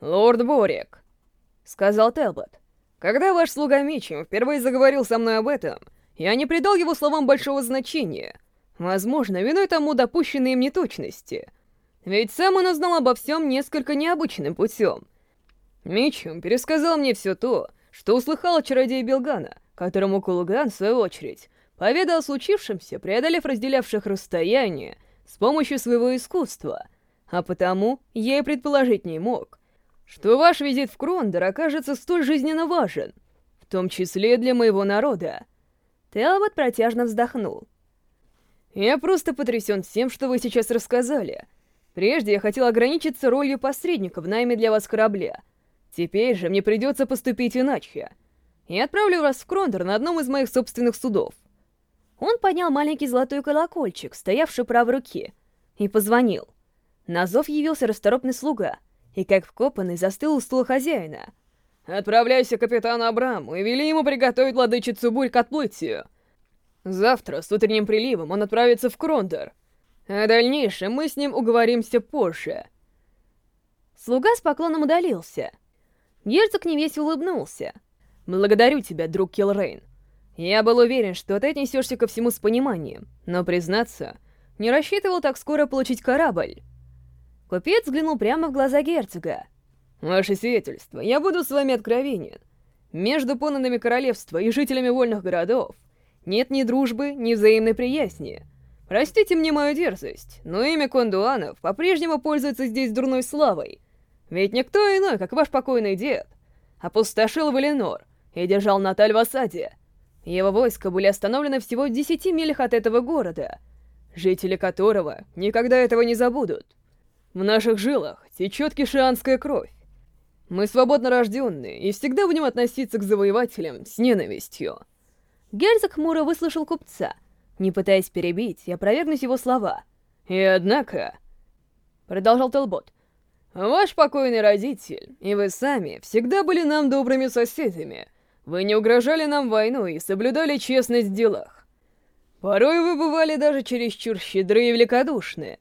«Лорд Борик», — сказал Телбот, — «когда ваш слуга Мичем впервые заговорил со мной об этом, я не придал его словам большого значения. Возможно, виной тому допущенные им неточности. Ведь сам он узнал обо всем несколько необычным путем. Мичем пересказал мне все то, что услыхал от чародея Белгана, которому Кулган, в свою очередь, поведал о случившемся, преодолев разделявших расстояние с помощью своего искусства, а потому я и предположить не мог, что ваш визит в Крондор окажется столь жизненно важен, в том числе для моего народа. Телбот протяжно вздохнул. Я просто потрясен тем, что вы сейчас рассказали. Прежде я хотел ограничиться ролью посредника в найме для вас корабля. Теперь же мне придется поступить иначе. Я отправлю вас в Крондор на одном из моих собственных судов. Он поднял маленький золотой колокольчик, стоявший правой руке, и позвонил. На зов явился расторопный слуга, и как вкопанный застыл у стула хозяина. «Отправляйся к капитану Абраму и вели ему приготовить владычицу бурь к отплытию. Завтра с утренним приливом он отправится в Крондор. О дальнейшем мы с ним уговоримся позже». Слуга с поклоном удалился. Герцог невесело улыбнулся. «Благодарю тебя, друг Килрейн. Я был уверен, что ты отнесешься ко всему с пониманием, но, признаться, не рассчитывал так скоро получить корабль. Купец взглянул прямо в глаза герцога. «Ваше сиятельство, я буду с вами откровенен. Между понанными королевства и жителями вольных городов нет ни дружбы, ни взаимной приязни. Простите мне мою дерзость, но имя Кондуанов по-прежнему пользуется здесь дурной славой. Ведь никто иной, как ваш покойный дед, опустошил Валенор и держал Наталь в осаде. Его войска были остановлены всего в десяти милях от этого города, жители которого никогда этого не забудут. В наших жилах течет кишианская кровь. Мы свободно рожденные и всегда будем относиться к завоевателям с ненавистью. Герцог хмуро выслушал купца, не пытаясь перебить и опровергнуть его слова. «И однако...» — продолжал Телбот. «Ваш покойный родитель и вы сами всегда были нам добрыми соседями, вы не угрожали нам войной и соблюдали честность в делах. Порой вы бывали даже чересчур щедры и великодушны.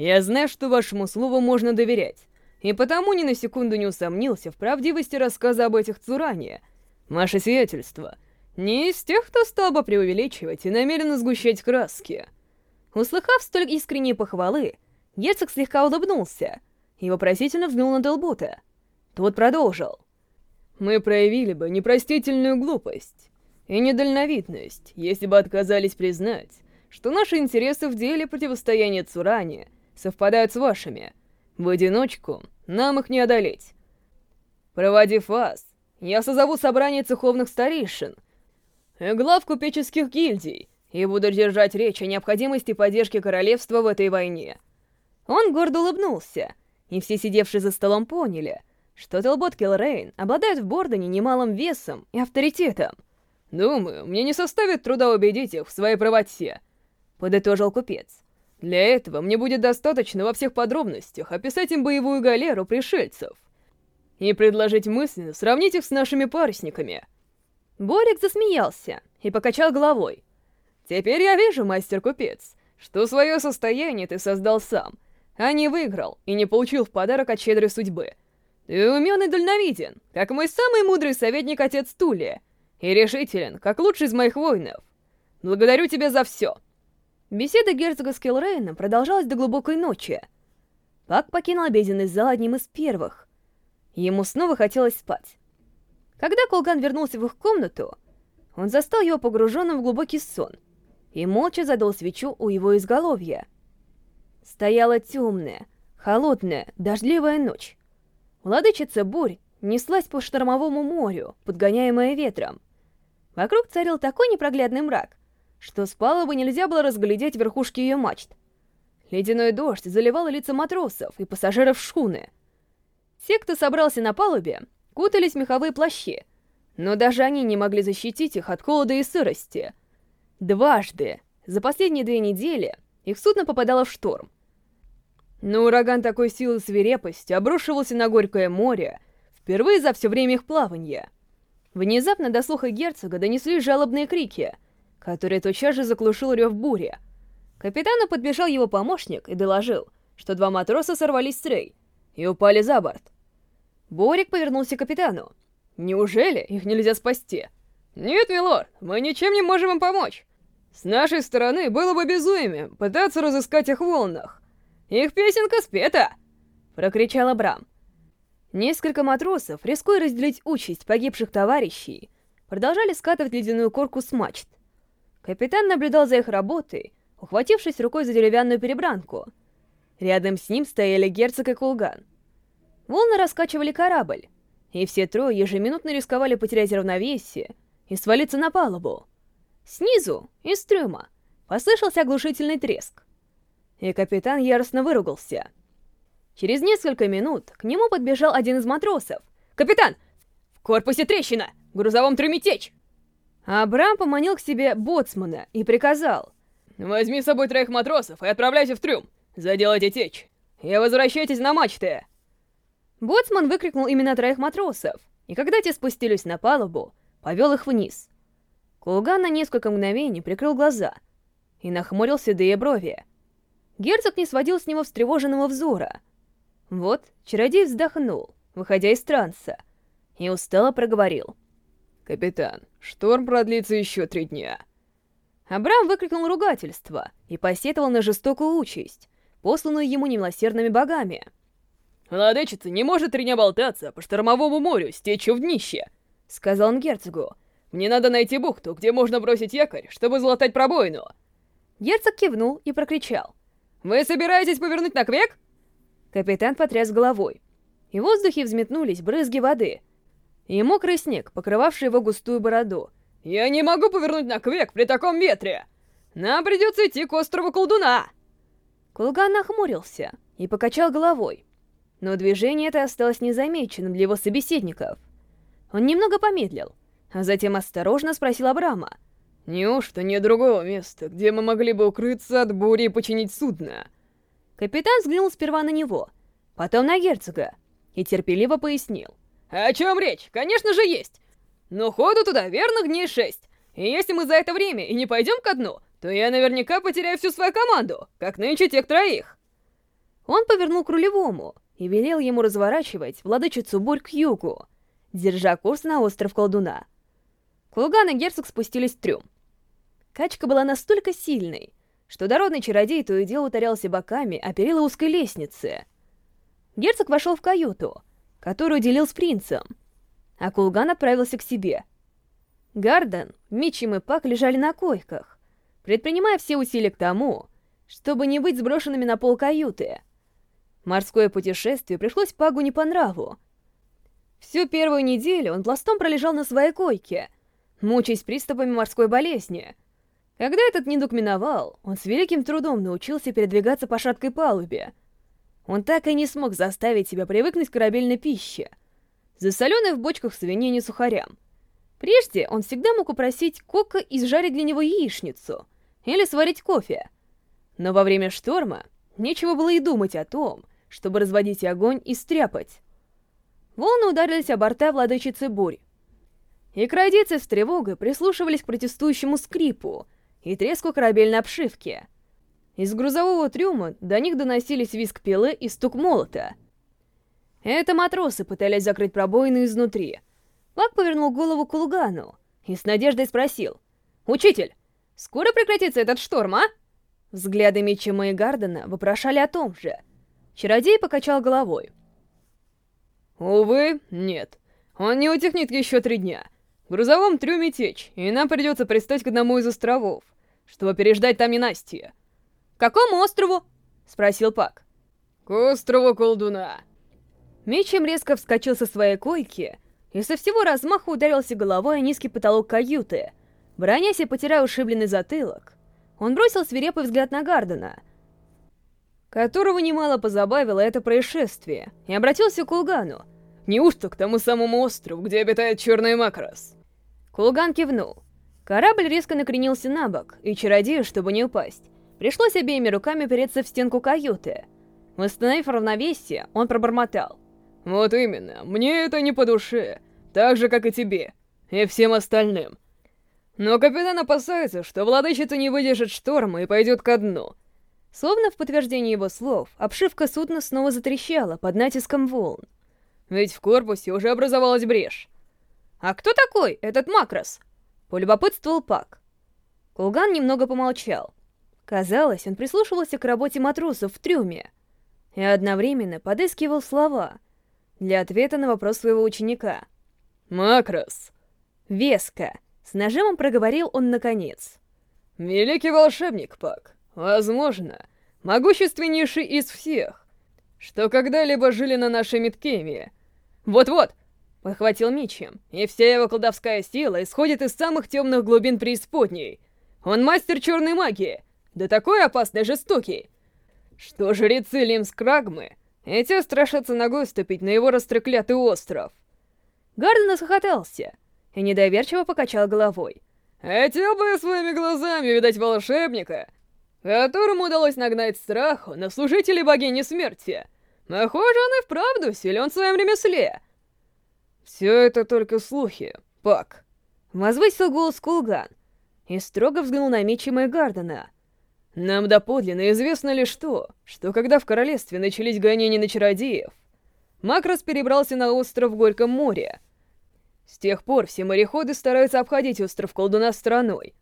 Я знаю, что вашему слову можно доверять, и потому ни на секунду не усомнился в правдивости рассказа об этих Цуране. Ваше сиятельство не из тех, кто стал бы преувеличивать и намеренно сгущать краски. Услыхав столь искренние похвалы, герцог слегка улыбнулся и вопросительно взглянул на Делбота. Тот продолжил мы проявили бы непростительную глупость и недальновидность, если бы отказались признать, что наши интересы в деле противостояния Цуране совпадают с вашими. В одиночку нам их не одолеть. Проводив вас, я созову собрание цеховных старейшин глав купеческих гильдий и буду держать речь о необходимости поддержки королевства в этой войне. Он гордо улыбнулся, и все сидевшие за столом поняли — что Телбот Киллрейн обладает в Бордоне немалым весом и авторитетом. «Думаю, мне не составит труда убедить их в своей правоте», — подытожил купец. «Для этого мне будет достаточно во всех подробностях описать им боевую галеру пришельцев и предложить мысленно сравнить их с нашими парусниками». Борик засмеялся и покачал головой. «Теперь я вижу, мастер-купец, что свое состояние ты создал сам, а не выиграл и не получил в подарок от щедрой судьбы». Ты умен и дальновиден, как мой самый мудрый советник отец Тулия, и решителен, как лучший из моих воинов. Благодарю тебя за все. Беседа герцога с Килрейном продолжалась до глубокой ночи. Пак покинул обеденный зал одним из первых. Ему снова хотелось спать. Когда Колган вернулся в их комнату, он застал его погруженным в глубокий сон и молча задал свечу у его изголовья. Стояла темная, холодная, дождливая ночь. Владычица бурь неслась по штормовому морю, подгоняемая ветром. Вокруг царил такой непроглядный мрак, что с палубы нельзя было разглядеть верхушки ее мачт. Ледяной дождь заливал лица матросов и пассажиров шхуны. Те, кто собрался на палубе, кутались в меховые плащи, но даже они не могли защитить их от холода и сырости. Дважды за последние две недели их судно попадало в шторм. Но ураган такой силы и свирепости обрушивался на Горькое море впервые за все время их плавания. Внезапно до слуха герцога донесли жалобные крики, которые тотчас же заглушил рев бури. Капитану подбежал его помощник и доложил, что два матроса сорвались с рей и упали за борт. Борик повернулся к капитану. «Неужели их нельзя спасти?» «Нет, милорд, мы ничем не можем им помочь. С нашей стороны было бы безумием пытаться разыскать их в волнах. Их песенка спета!» — прокричал Абрам. Несколько матросов, рискуя разделить участь погибших товарищей, продолжали скатывать ледяную корку с мачт. Капитан наблюдал за их работой, ухватившись рукой за деревянную перебранку. Рядом с ним стояли герцог и кулган. Волны раскачивали корабль, и все трое ежеминутно рисковали потерять равновесие и свалиться на палубу. Снизу, из трюма, послышался оглушительный треск. И капитан яростно выругался. Через несколько минут к нему подбежал один из матросов. «Капитан! В корпусе трещина! В грузовом трюме течь!» Абрам поманил к себе боцмана и приказал. «Возьми с собой троих матросов и отправляйся в трюм. Заделайте течь. И возвращайтесь на мачты!» Боцман выкрикнул имена троих матросов, и когда те спустились на палубу, повел их вниз. Кулган на несколько мгновений прикрыл глаза и нахмурил седые брови. Герцог не сводил с него встревоженного взора. Вот чародей вздохнул, выходя из транса, и устало проговорил. «Капитан, шторм продлится еще три дня». Абрам выкрикнул ругательство и посетовал на жестокую участь, посланную ему немилосердными богами — «Владычица не может три дня болтаться по штормовому морю с течью в днище», — сказал он герцогу. «Мне надо найти бухту, где можно бросить якорь, чтобы залатать пробоину». Герцог кивнул и прокричал. «Вы собираетесь повернуть на квек?» Капитан потряс головой. И в воздухе взметнулись брызги воды. И мокрый снег, покрывавший его густую бороду. «Я не могу повернуть на квек при таком ветре! Нам придется идти к острову колдуна!» Кулган нахмурился и покачал головой но движение это осталось незамеченным для его собеседников. Он немного помедлил, а затем осторожно спросил Абрама. «Неужто нет другого места, где мы могли бы укрыться от бури и починить судно?» Капитан взглянул сперва на него, потом на герцога, и терпеливо пояснил. «О чем речь? Конечно же есть! Но ходу туда верных дней шесть, и если мы за это время и не пойдем ко дну, то я наверняка потеряю всю свою команду, как нынче тех троих!» Он повернул к рулевому, и велел ему разворачивать владычицу бурь к югу, держа курс на остров колдуна. Кулган и герцог спустились в трюм. Качка была настолько сильной, что дородный чародей то и дело ударялся боками о перила узкой лестницы. Герцог вошел в каюту, которую делил с принцем, а Кулган отправился к себе. Гарден, Митчем и Пак лежали на койках, предпринимая все усилия к тому, чтобы не быть сброшенными на пол каюты — Морское путешествие пришлось Пагу не по нраву. Всю первую неделю он пластом пролежал на своей койке, мучаясь приступами морской болезни. Когда этот недуг миновал, он с великим трудом научился передвигаться по шаткой палубе. Он так и не смог заставить себя привыкнуть к корабельной пище, засоленной в бочках свинини сухарям. Прежде он всегда мог упросить Кока изжарить для него яичницу или сварить кофе. Но во время шторма нечего было и думать о том, чтобы разводить огонь и стряпать. Волны ударились о борта владычицы бурь. И крайдейцы с тревогой прислушивались к протестующему скрипу и треску корабельной обшивки. Из грузового трюма до них доносились визг пилы и стук молота. Это матросы пытались закрыть пробоины изнутри. Пак повернул голову к Лугану и с надеждой спросил. «Учитель, скоро прекратится этот шторм, а?» Взгляды Митчема и Гардена вопрошали о том же — Чародей покачал головой. «Увы, нет. Он не утихнет еще три дня. В грузовом трюме течь, и нам придется пристать к одному из островов, чтобы переждать там ненастье». «К какому острову?» — спросил Пак. «К острову колдуна». Мечем резко вскочил со своей койки и со всего размаха ударился головой о низкий потолок каюты. Бронясь и потирая ушибленный затылок, он бросил свирепый взгляд на Гардена — которого немало позабавило это происшествие, и обратился к Кулгану. «Неужто к тому самому острову, где обитает Черный Макрос?» Кулган кивнул. Корабль резко накренился на бок, и чародею, чтобы не упасть, пришлось обеими руками опереться в стенку каюты. Восстановив равновесие, он пробормотал. «Вот именно, мне это не по душе, так же, как и тебе, и всем остальным. Но капитан опасается, что владычица не выдержит шторма и пойдет ко дну, Словно в подтверждение его слов, обшивка судна снова затрещала под натиском волн. ведь в корпусе уже образовалась брешь. «А кто такой этот Макрос?» — полюбопытствовал Пак. Кулган немного помолчал. Казалось, он прислушивался к работе матросов в трюме и одновременно подыскивал слова для ответа на вопрос своего ученика. «Макрос!» Веско, с нажимом проговорил он наконец. «Великий волшебник, Пак, возможно, могущественнейший из всех, что когда-либо жили на нашей Миткеме. Вот-вот, — похватил Мичем, — и вся его колдовская сила исходит из самых темных глубин преисподней. Он мастер черной магии, да такой опасный жестокий, что жрецы Лимскрагмы эти страшатся ногой ступить на его растреклятый остров. Гарден осхотался и недоверчиво покачал головой. «Хотел бы я своими глазами видать волшебника, которому удалось нагнать страху на служителей богини смерти. Похоже, он и вправду силен в своем ремесле». «Все это только слухи, Пак», — возвысил голос Кулган и строго взглянул на Митчима и Гардена. «Нам доподлинно известно лишь то, что когда в королевстве начались гонения на чародеев, Макрос перебрался на остров в Горьком море. С тех пор все мореходы стараются обходить остров колдуна стороной».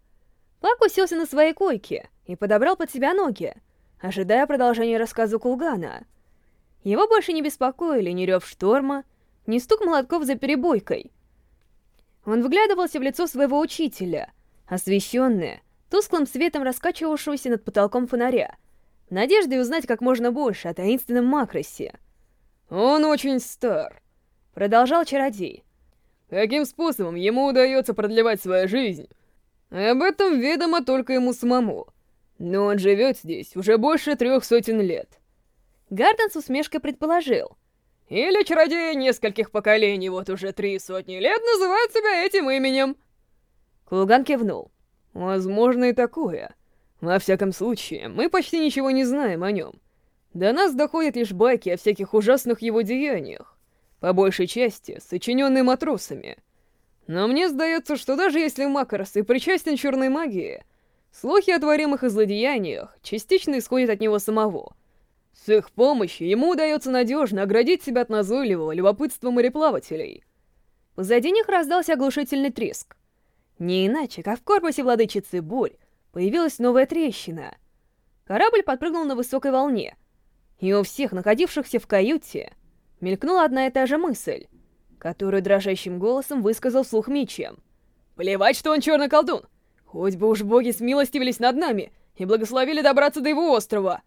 Пак уселся на своей койке и подобрал под себя ноги, ожидая продолжения рассказа Кулгана. Его больше не беспокоили ни рев шторма, не стук молотков за перебойкой. Он вглядывался в лицо своего учителя, освещенное, тусклым светом раскачивавшегося над потолком фонаря, надеждой узнать как можно больше о таинственном Макросе. «Он очень стар», — продолжал чародей. «Каким способом ему удается продлевать свою жизнь? Об этом ведомо только ему самому. Но он живет здесь уже больше трех сотен лет». Гарден с усмешкой предположил — или чародеи нескольких поколений вот уже три сотни лет называют себя этим именем. Кулган кивнул. Возможно и такое. Во всяком случае, мы почти ничего не знаем о нем. До нас доходят лишь байки о всяких ужасных его деяниях, по большей части сочиненные матросами. Но мне сдается, что даже если Макарос и причастен черной магии, слухи о творимых и злодеяниях частично исходят от него самого — с их помощью ему удается надежно оградить себя от назойливого любопытства мореплавателей. Позади них раздался оглушительный треск. Не иначе, как в корпусе владычицы Бурь появилась новая трещина. Корабль подпрыгнул на высокой волне, и у всех находившихся в каюте мелькнула одна и та же мысль, которую дрожащим голосом высказал вслух Мичем. «Плевать, что он черный колдун! Хоть бы уж боги смилостивились над нами и благословили добраться до его острова!»